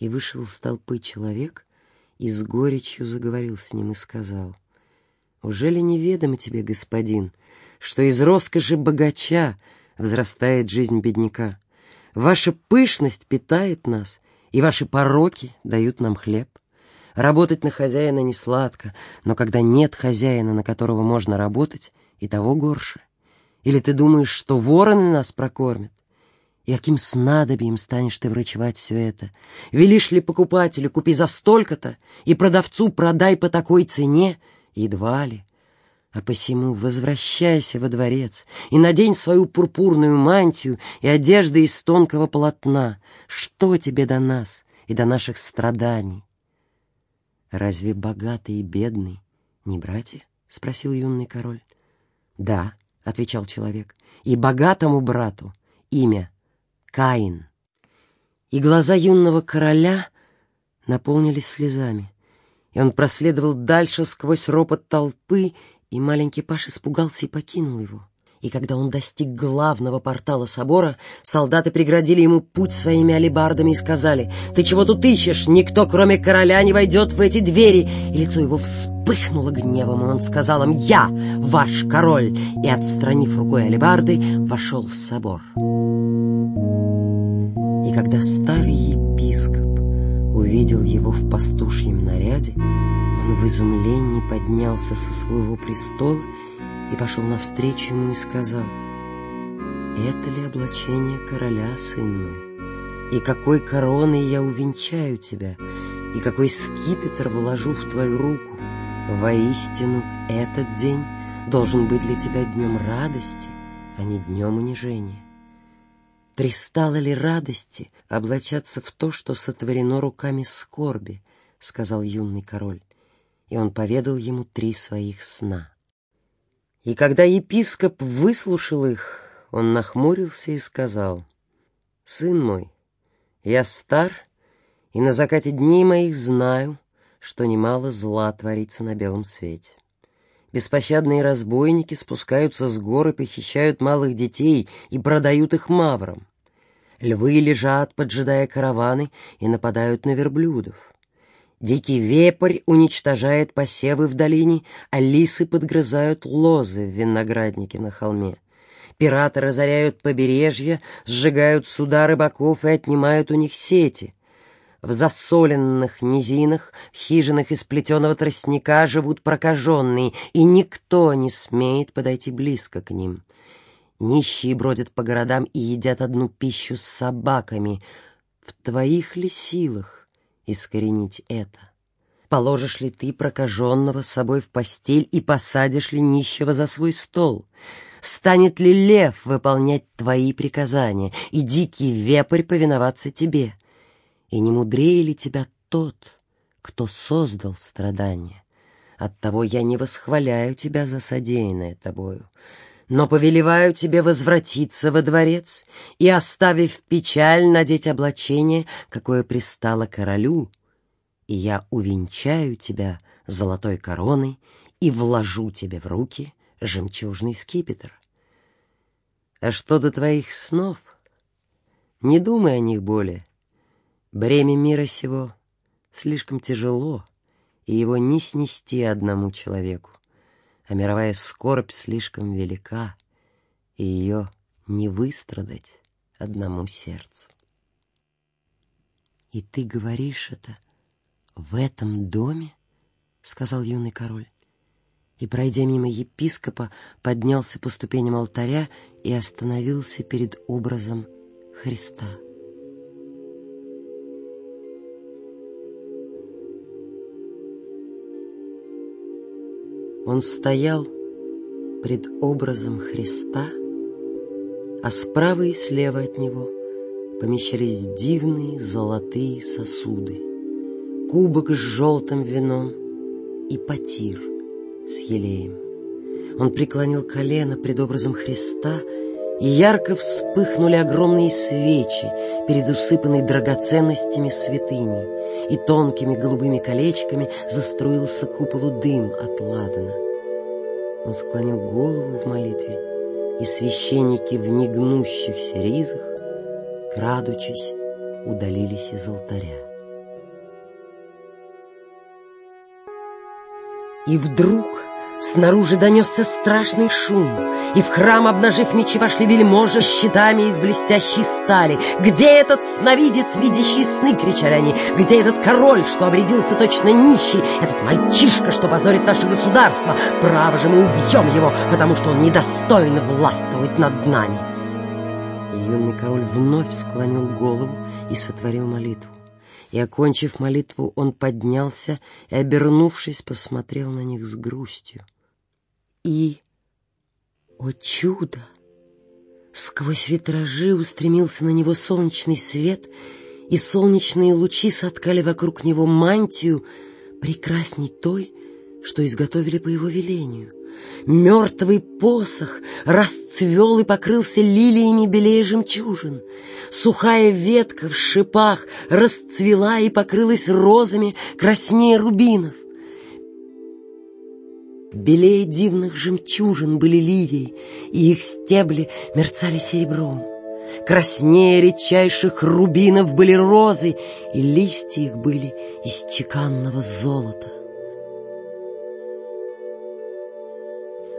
И вышел из толпы человек и с горечью заговорил с ним и сказал, «Ужели неведомо тебе, господин, что из роскоши богача взрастает жизнь бедняка? Ваша пышность питает нас, и ваши пороки дают нам хлеб. Работать на хозяина не сладко, но когда нет хозяина, на которого можно работать, и того горше. Или ты думаешь, что вороны нас прокормят? И каким снадобьем станешь ты врачевать все это? Велишь ли покупателю, купи за столько-то, и продавцу продай по такой цене? Едва ли. А посему возвращайся во дворец и надень свою пурпурную мантию и одежды из тонкого полотна. Что тебе до нас и до наших страданий? Разве богатый и бедный не братья? — спросил юный король. — Да, — отвечал человек, — и богатому брату имя Каин. И глаза юного короля наполнились слезами, и он проследовал дальше сквозь ропот толпы и маленький Паш испугался и покинул его. И когда он достиг главного портала собора, солдаты преградили ему путь своими алебардами и сказали, «Ты чего тут ищешь? Никто, кроме короля, не войдет в эти двери!» И лицо его вспыхнуло гневом, и он сказал им, «Я ваш король!» И, отстранив рукой алебарды, вошел в собор. И когда старый епископ увидел его в пастушьем наряде, он в изумлении поднялся со своего престола и пошел навстречу ему и сказал, «Это ли облачение короля, сын мой? И какой короной я увенчаю тебя, и какой скипетр вложу в твою руку? Воистину, этот день должен быть для тебя днем радости, а не днем унижения. Пристало ли радости облачаться в то, что сотворено руками скорби?» — сказал юный король и он поведал ему три своих сна. И когда епископ выслушал их, он нахмурился и сказал, «Сын мой, я стар, и на закате дней моих знаю, что немало зла творится на белом свете. Беспощадные разбойники спускаются с гор и похищают малых детей и продают их маврам. Львы лежат, поджидая караваны, и нападают на верблюдов. Дикий вепрь уничтожает посевы в долине, а лисы подгрызают лозы в винограднике на холме. Пираты разоряют побережье, сжигают суда рыбаков и отнимают у них сети. В засоленных низинах, хижинах из плетеного тростника живут прокаженные, и никто не смеет подойти близко к ним. Нищие бродят по городам и едят одну пищу с собаками. В твоих ли силах искоренить это? Положишь ли ты прокаженного с собой в постель и посадишь ли нищего за свой стол? Станет ли лев выполнять твои приказания и дикий вепрь повиноваться тебе? И не мудрее ли тебя тот, кто создал страдания? Оттого я не восхваляю тебя за содеянное тобою, но повелеваю тебе возвратиться во дворец и, оставив печаль, надеть облачение, какое пристало королю, и я увенчаю тебя золотой короной и вложу тебе в руки жемчужный скипетр. А что до твоих снов, не думай о них более. Бремя мира сего слишком тяжело, и его не снести одному человеку а мировая скорбь слишком велика, и ее не выстрадать одному сердцу. «И ты говоришь это в этом доме?» — сказал юный король. И, пройдя мимо епископа, поднялся по ступеням алтаря и остановился перед образом Христа. Он стоял пред образом Христа, а справа и слева от него помещались дивные золотые сосуды, кубок с желтым вином и потир с елеем. Он преклонил колено пред образом Христа ярко вспыхнули огромные свечи перед усыпанной драгоценностями святыней, и тонкими голубыми колечками заструился куполу дым от ладана. Он склонил голову в молитве, и священники в негнущихся ризах, крадучись, удалились из алтаря. И вдруг снаружи донесся страшный шум, и в храм, обнажив мечи, вошли вельможи с щитами из блестящей стали. «Где этот сновидец, видящий сны?» — кричали они. «Где этот король, что обрядился точно нищий? Этот мальчишка, что позорит наше государство? Право же мы убьем его, потому что он недостоин властвовать над нами!» И юный король вновь склонил голову и сотворил молитву. И, окончив молитву, он поднялся и, обернувшись, посмотрел на них с грустью. И, о чудо! Сквозь витражи устремился на него солнечный свет, и солнечные лучи соткали вокруг него мантию, прекрасней той, что изготовили по его велению. Мертвый посох расцвел и покрылся лилиями белее жемчужин. Сухая ветка в шипах расцвела и покрылась розами краснее рубинов. Белее дивных жемчужин были ливии, и их стебли мерцали серебром. Краснее редчайших рубинов были розы, и листья их были из чеканного золота.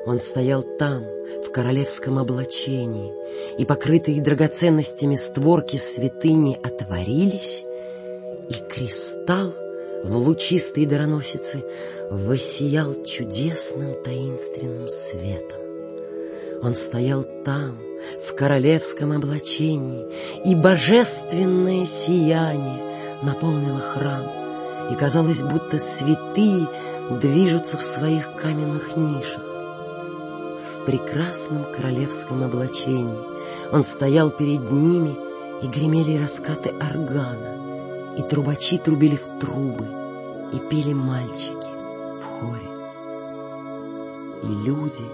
Он стоял там, в королевском облачении, и покрытые драгоценностями створки святыни отворились, и кристалл в лучистой дароносице воссиял чудесным таинственным светом. Он стоял там, в королевском облачении, и божественное сияние наполнило храм, и казалось, будто святые движутся в своих каменных нишах в прекрасном королевском облачении. Он стоял перед ними, и гремели раскаты органа, и трубачи трубили в трубы, и пели мальчики в хоре. И люди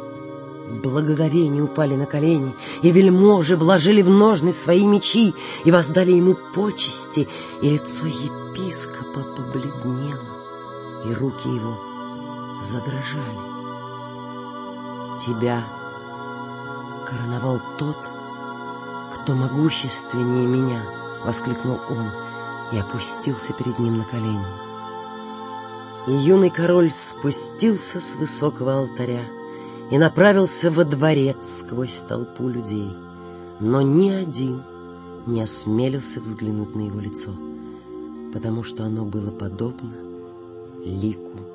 в благоговении упали на колени, и вельможи вложили в ножны свои мечи и воздали ему почести, и лицо епископа побледнело, и руки его задрожали тебя короновал тот, кто могущественнее меня, — воскликнул он и опустился перед ним на колени. И юный король спустился с высокого алтаря и направился во дворец сквозь толпу людей, но ни один не осмелился взглянуть на его лицо, потому что оно было подобно лику